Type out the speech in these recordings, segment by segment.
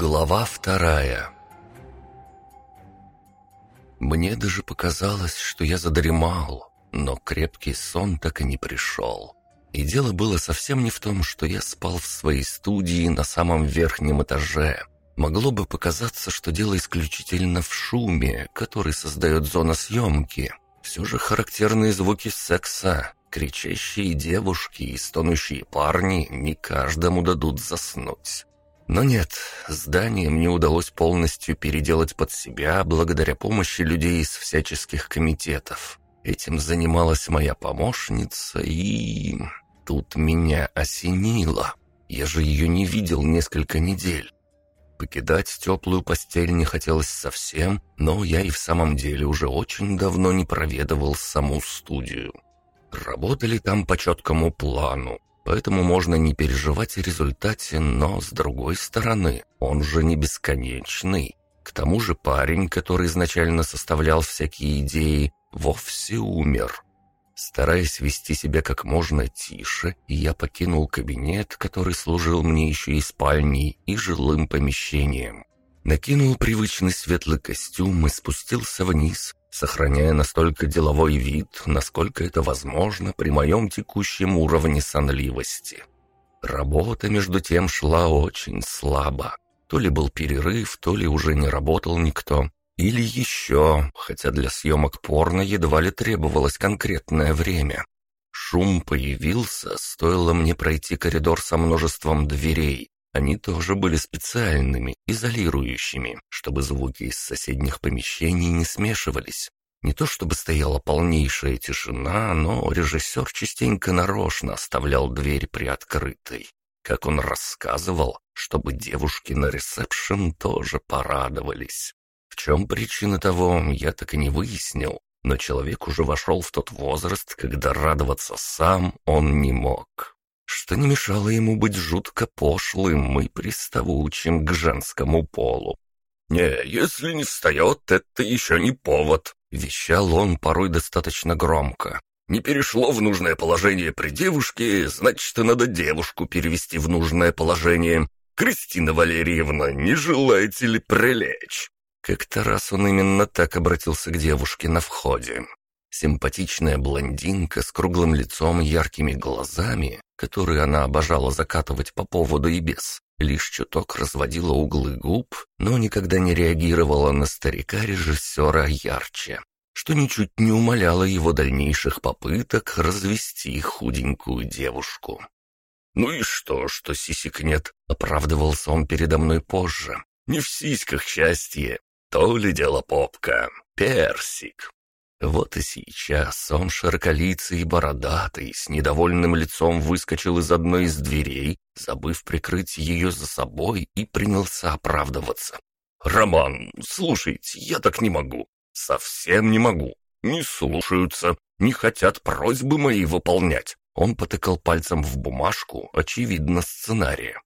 Глава вторая Мне даже показалось, что я задремал, но крепкий сон так и не пришел. И дело было совсем не в том, что я спал в своей студии на самом верхнем этаже. Могло бы показаться, что дело исключительно в шуме, который создает зона съемки. Все же характерные звуки секса, кричащие девушки и стонущие парни не каждому дадут заснуть. Но нет, здание мне удалось полностью переделать под себя благодаря помощи людей из всяческих комитетов. Этим занималась моя помощница, и... Тут меня осенило. Я же ее не видел несколько недель. Покидать теплую постель не хотелось совсем, но я и в самом деле уже очень давно не проведывал саму студию. Работали там по четкому плану, поэтому можно не переживать о результате, но с другой стороны, он же не бесконечный. К тому же парень, который изначально составлял всякие идеи, вовсе умер. Стараясь вести себя как можно тише, я покинул кабинет, который служил мне еще и спальней, и жилым помещением. Накинул привычный светлый костюм и спустился вниз, сохраняя настолько деловой вид, насколько это возможно при моем текущем уровне сонливости. Работа, между тем, шла очень слабо. То ли был перерыв, то ли уже не работал никто. Или еще, хотя для съемок порно едва ли требовалось конкретное время. Шум появился, стоило мне пройти коридор со множеством дверей. Они тоже были специальными, изолирующими, чтобы звуки из соседних помещений не смешивались. Не то чтобы стояла полнейшая тишина, но режиссер частенько нарочно оставлял дверь приоткрытой. Как он рассказывал, чтобы девушки на ресепшн тоже порадовались чем причина того, я так и не выяснил, но человек уже вошел в тот возраст, когда радоваться сам он не мог. Что не мешало ему быть жутко пошлым и приставучим к женскому полу. «Не, если не встает, это еще не повод», — вещал он порой достаточно громко. «Не перешло в нужное положение при девушке, значит, надо девушку перевести в нужное положение. Кристина Валерьевна, не желаете ли прилечь?» Как-то раз он именно так обратился к девушке на входе. Симпатичная блондинка с круглым лицом и яркими глазами, которые она обожала закатывать по поводу и без, лишь чуток разводила углы губ, но никогда не реагировала на старика-режиссера ярче, что ничуть не умаляло его дальнейших попыток развести худенькую девушку. «Ну и что, что сисек нет?» — оправдывался он передо мной позже. «Не в сиськах счастье, то ли дело попка, персик. Вот и сейчас он широколицый и бородатый, с недовольным лицом выскочил из одной из дверей, забыв прикрыть ее за собой, и принялся оправдываться. «Роман, слушайте, я так не могу. Совсем не могу. Не слушаются, не хотят просьбы мои выполнять». Он потыкал пальцем в бумажку, очевидно, сценария.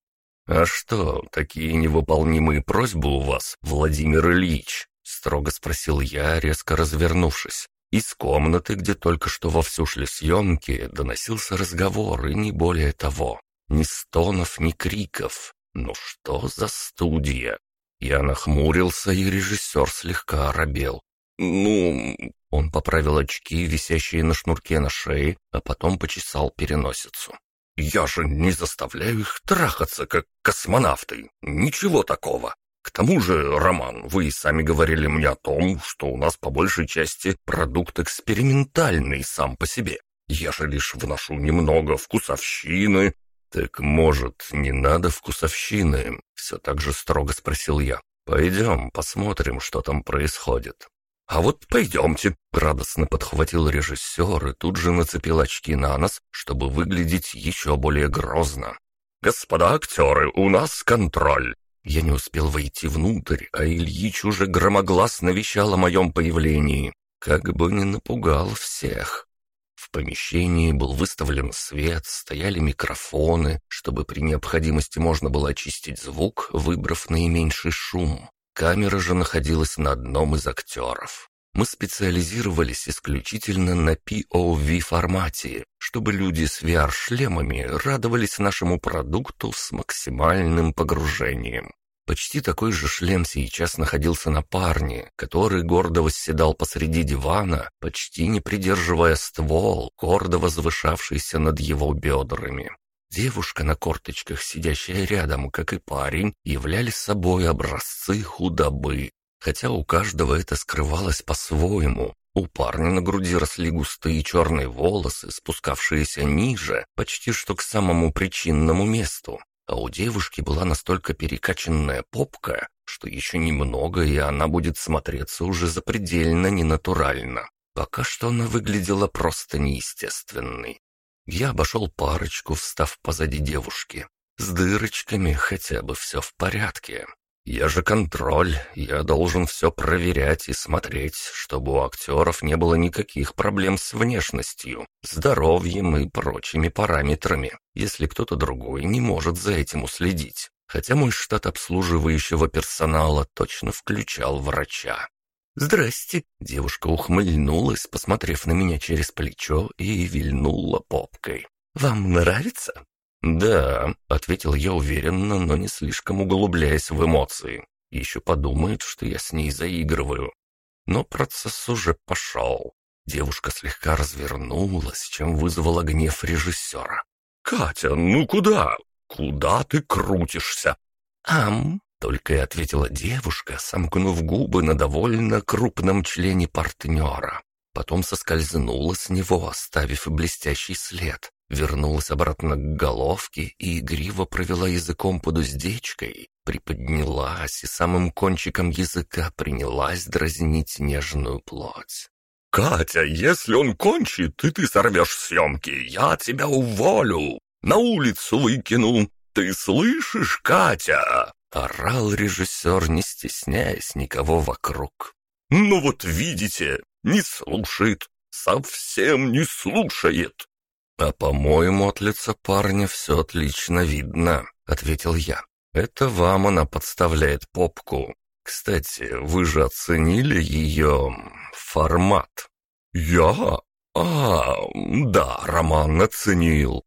«А что, такие невыполнимые просьбы у вас, Владимир Ильич?» — строго спросил я, резко развернувшись. Из комнаты, где только что вовсю шли съемки, доносился разговор, и не более того. Ни стонов, ни криков. Ну что за студия? Я нахмурился, и режиссер слегка оробел. «Ну...» Он поправил очки, висящие на шнурке на шее, а потом почесал переносицу. Я же не заставляю их трахаться, как космонавты. Ничего такого. К тому же, Роман, вы и сами говорили мне о том, что у нас по большей части продукт экспериментальный сам по себе. Я же лишь вношу немного вкусовщины. Так, может, не надо вкусовщины? Все так же строго спросил я. Пойдем, посмотрим, что там происходит. «А вот пойдемте», — радостно подхватил режиссер и тут же нацепил очки на нос, чтобы выглядеть еще более грозно. «Господа актеры, у нас контроль!» Я не успел войти внутрь, а Ильич уже громогласно вещал о моем появлении, как бы не напугал всех. В помещении был выставлен свет, стояли микрофоны, чтобы при необходимости можно было очистить звук, выбрав наименьший шум. Камера же находилась на одном из актеров. Мы специализировались исключительно на POV формате, чтобы люди с VR-шлемами радовались нашему продукту с максимальным погружением. Почти такой же шлем сейчас находился на парне, который гордо восседал посреди дивана, почти не придерживая ствол, гордо возвышавшийся над его бедрами. Девушка на корточках, сидящая рядом, как и парень, являли собой образцы худобы, хотя у каждого это скрывалось по-своему. У парня на груди росли густые черные волосы, спускавшиеся ниже, почти что к самому причинному месту, а у девушки была настолько перекачанная попка, что еще немного, и она будет смотреться уже запредельно ненатурально. Пока что она выглядела просто неестественной. Я обошел парочку, встав позади девушки. С дырочками хотя бы все в порядке. Я же контроль, я должен все проверять и смотреть, чтобы у актеров не было никаких проблем с внешностью, здоровьем и прочими параметрами, если кто-то другой не может за этим уследить. Хотя мой штат обслуживающего персонала точно включал врача. «Здрасте!» — девушка ухмыльнулась, посмотрев на меня через плечо и вильнула попкой. «Вам нравится?» «Да», — ответил я уверенно, но не слишком углубляясь в эмоции. Еще подумает, что я с ней заигрываю. Но процесс уже пошел. Девушка слегка развернулась, чем вызвала гнев режиссера. «Катя, ну куда? Куда ты крутишься?» «Ам», — только и ответила девушка, сомкнув губы на довольно крупном члене партнера. Потом соскользнула с него, оставив блестящий след вернулась обратно к головке и игриво провела языком под уздечкой, приподнялась и самым кончиком языка принялась дразнить нежную плоть. «Катя, если он кончит, и ты сорвешь съемки, я тебя уволю! На улицу выкину! Ты слышишь, Катя?» Орал режиссер, не стесняясь никого вокруг. «Ну вот видите, не слушает, совсем не слушает. «А по-моему, от лица парня все отлично видно», — ответил я. «Это вам она подставляет попку. Кстати, вы же оценили ее формат». «Я? А, да, Роман оценил».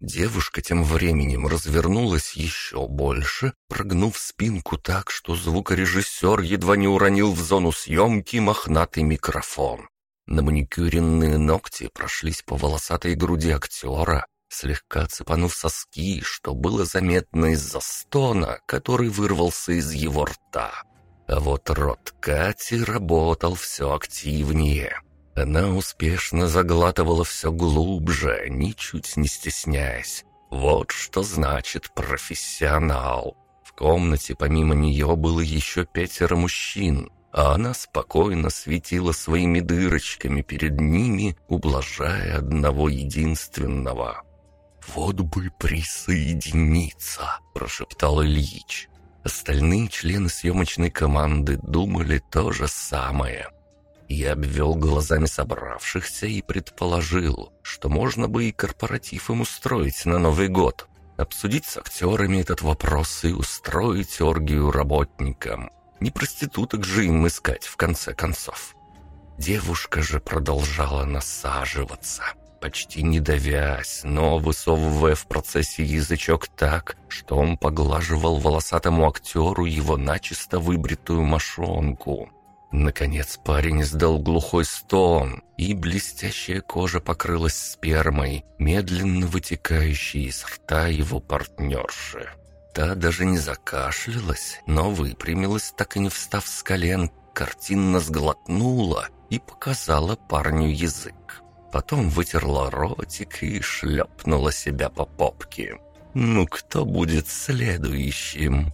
Девушка тем временем развернулась еще больше, прогнув спинку так, что звукорежиссер едва не уронил в зону съемки мохнатый микрофон. На маникюренные ногти прошлись по волосатой груди актера, слегка цепанув соски, что было заметно из-за стона, который вырвался из его рта. А вот рот Кати работал все активнее. Она успешно заглатывала все глубже, ничуть не стесняясь. Вот что значит профессионал. В комнате помимо нее было еще пятеро мужчин, а она спокойно светила своими дырочками перед ними, ублажая одного единственного. «Вот бы присоединиться!» – прошептал Ильич. Остальные члены съемочной команды думали то же самое. Я обвел глазами собравшихся и предположил, что можно бы и корпоратив им устроить на Новый год, обсудить с актерами этот вопрос и устроить оргию работникам. Не проституток же им искать, в конце концов. Девушка же продолжала насаживаться, почти не давясь, но высовывая в процессе язычок так, что он поглаживал волосатому актеру его начисто выбритую мошонку. Наконец парень издал глухой стон, и блестящая кожа покрылась спермой, медленно вытекающей из рта его партнерши. Та даже не закашлялась, но выпрямилась, так и не встав с колен, картинно сглотнула и показала парню язык. Потом вытерла ротик и шлепнула себя по попке. «Ну, кто будет следующим?»